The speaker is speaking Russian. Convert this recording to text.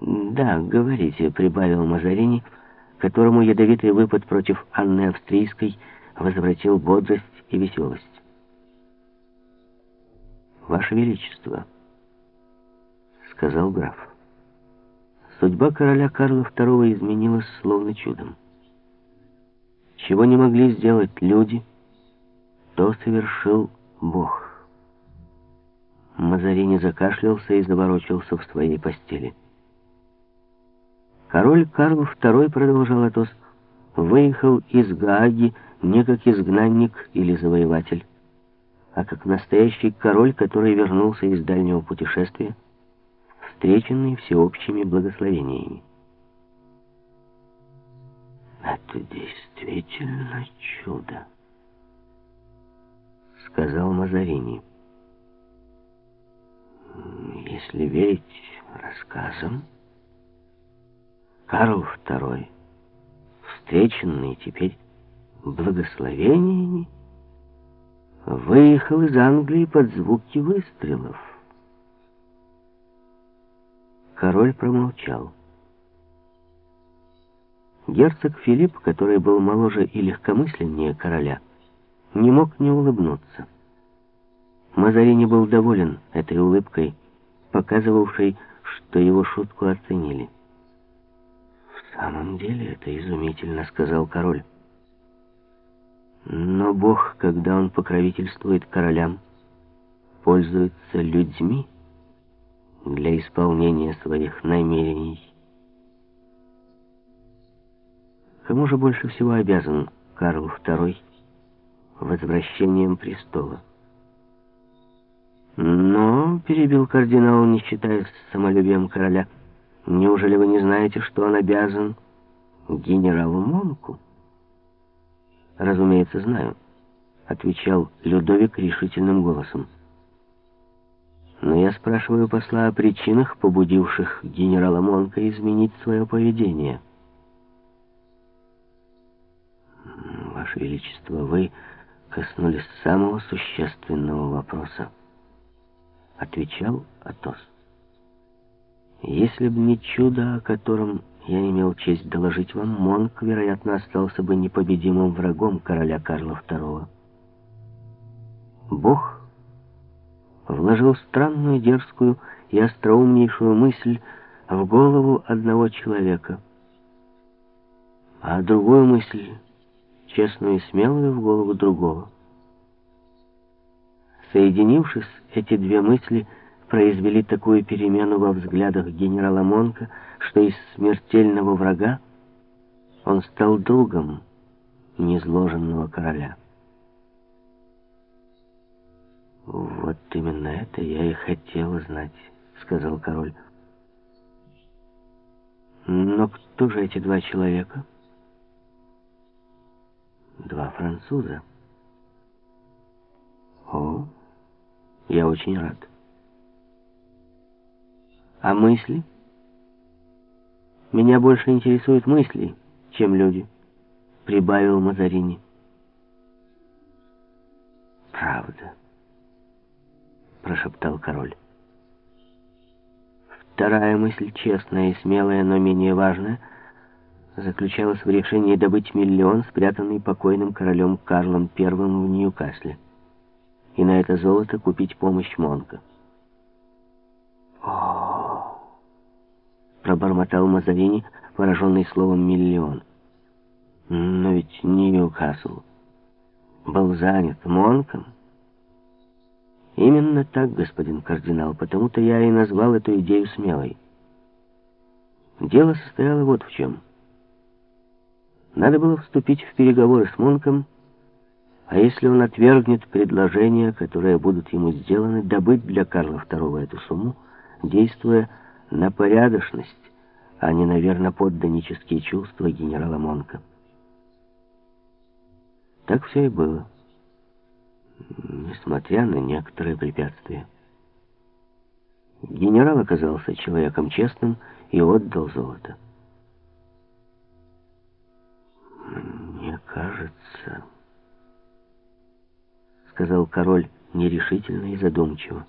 «Да, говорите», — прибавил Мазарини, которому ядовитый выпад против Анны Австрийской возвратил бодрость и веселость. «Ваше Величество», — сказал граф, — судьба короля Карла II изменилась словно чудом. Чего не могли сделать люди, то совершил Бог. Мазарини закашлялся и заворочился в своей постели. Король Карл II, продолжал Атос, выехал из Гааги не как изгнанник или завоеватель, а как настоящий король, который вернулся из дальнего путешествия, встреченный всеобщими благословениями. «Это действительно чудо», — сказал Мазарини. «Если верить рассказам...» Карл II, встреченный теперь благословениями, выехал из Англии под звуки выстрелов. Король промолчал. Герцог Филипп, который был моложе и легкомысленнее короля, не мог не улыбнуться. Мазарини был доволен этой улыбкой, показывавшей, что его шутку оценили. «В самом деле это изумительно», — сказал король. «Но Бог, когда Он покровительствует королям, пользуется людьми для исполнения своих намерений». Кому же больше всего обязан Карл II возвращением престола? Но, перебил кардинал, не считаясь самолюбием короля, — Неужели вы не знаете, что он обязан генералу Монку? Разумеется, знаю, отвечал Людовик решительным голосом. Но я спрашиваю посла о причинах, побудивших генерала Монка изменить свое поведение. Ваше Величество, вы коснулись самого существенного вопроса. Отвечал Атос. Если бы не чудо, о котором я имел честь доложить вам, Монк, вероятно, остался бы непобедимым врагом короля Карла II. Бог вложил странную, дерзкую и остроумнейшую мысль в голову одного человека, а другую мысль, честную и смелую, в голову другого. Соединившись, эти две мысли — произвели такую перемену во взглядах генерала Монка, что из смертельного врага он стал другом незложенного короля. «Вот именно это я и хотел знать», — сказал король. «Но кто же эти два человека?» «Два француза». «О, я очень рад». А мысли? Меня больше интересуют мысли, чем люди, прибавил Мазарини. Правда, прошептал король. Вторая мысль, честная и смелая, но менее важная, заключалась в решении добыть миллион, спрятанный покойным королем Карлом I в Ньюкасле, и на это золото купить помощь Монка. Пробормотал Мазарини, пораженный словом «миллион». Но ведь Ньюкасл был занят Монком. Именно так, господин кардинал, потому-то я и назвал эту идею смелой. Дело состояло вот в чем. Надо было вступить в переговоры с Монком, а если он отвергнет предложения, которые будут ему сделаны, добыть для Карла II эту сумму, действуя на порядочность, а не на верноподданнические чувства генерала Монка. Так все и было, несмотря на некоторые препятствия. Генерал оказался человеком честным и отдал золото. «Мне кажется...» — сказал король нерешительно и задумчиво.